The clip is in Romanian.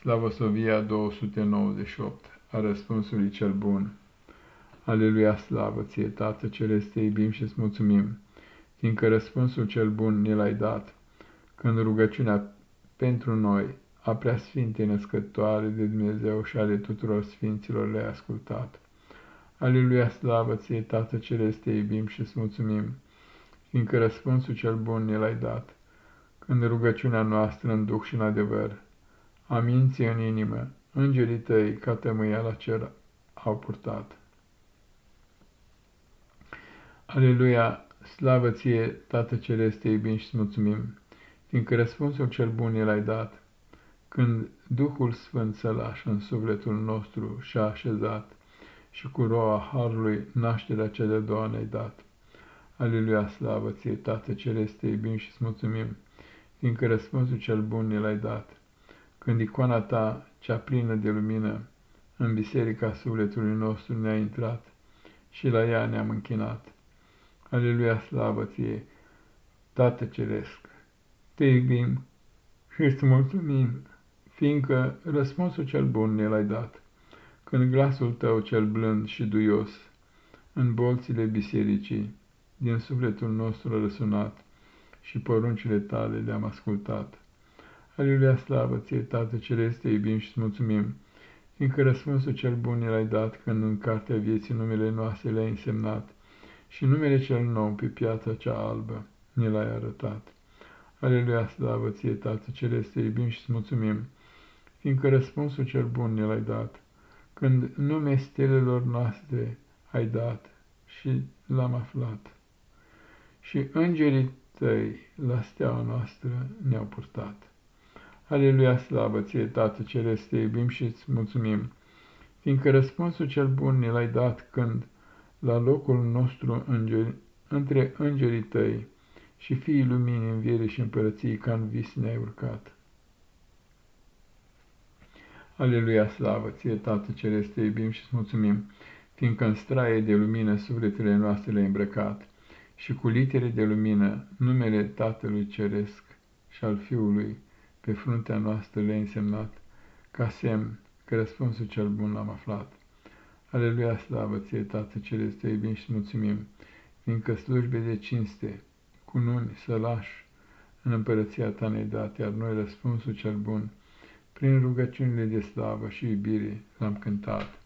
Slavosovia 298 a răspunsului cel bun. Aleluia, slavă ție, Tată Celeste, te iubim și îți mulțumim, fiindcă răspunsul cel bun ne l-ai dat, când rugăciunea pentru noi, a preasfintei născătoare de Dumnezeu și ale tuturor sfinților le-ai ascultat. Aleluia, slavă ție, Tată Celeste, te iubim și îți mulțumim, fiindcă răspunsul cel bun ne l-ai dat, când rugăciunea noastră în duh și în adevăr, a minții în inimă, îngerii tăi ca tămâia la cer au purtat. Aleluia, slavă ție, Tată Celeste, iubim și mulțumim, fiindcă răspunsul cel bun el ai dat, când Duhul Sfânt sălaș în sufletul nostru și-a așezat și cu roa Harului nașterea cea de-a doua ne-ai dat. Aleluia, slavă ție, Tată Celeste, iubim și mulțumim, fiindcă răspunsul cel bun ne l-ai dat când icoana ta, cea plină de lumină, în biserica sufletului nostru ne-a intrat și la ea ne-am închinat. Aleluia, slavă ție, Tată Ceresc, te iubim și îți mulțumim, fiindcă răspunsul cel bun ne l-ai dat, când glasul tău cel blând și duios, în bolțile bisericii, din sufletul nostru a răsunat și poruncile tale le-am ascultat. Aleluia, slavă ție, Tată Celeste, iubim și mulțumim, fiindcă răspunsul cel bun ne l-ai dat când în cartea vieții numele noastre le-ai însemnat și numele cel nou pe piața cea albă ne l-ai arătat. Aleluia, slavă ție, Tată Celeste, iubim și mulțumim, fiindcă răspunsul cel bun ne l-ai dat, când nume stelelor noastre ai dat și l-am aflat. Și îngerii tăi la steaua noastră ne-au purtat. Aleluia, slavă ție, Tată Ceresc, te iubim și îți mulțumim, fiindcă răspunsul cel bun ne l-ai dat când, la locul nostru îngeri, între îngerii tăi și fiii luminii în viere și împărății, ca în vis ne-ai urcat. Aleluia, slavă ție, Tată Ceresc, te iubim și îți mulțumim, fiindcă în straie de lumină sufletele noastre le-ai îmbrăcat și cu litere de lumină numele Tatălui Ceresc și al Fiului, pe fruntea noastră le-ai însemnat, ca semn că răspunsul cel bun l-am aflat. Aleluia, slavă ție, Tată Celeste, te iubim și mulțumim, fiindcă slujbe de cinste, cu nuni, sălași, în împărăția ta ne dat, iar noi răspunsul cel bun, prin rugăciunile de slavă și iubire, l-am cântat.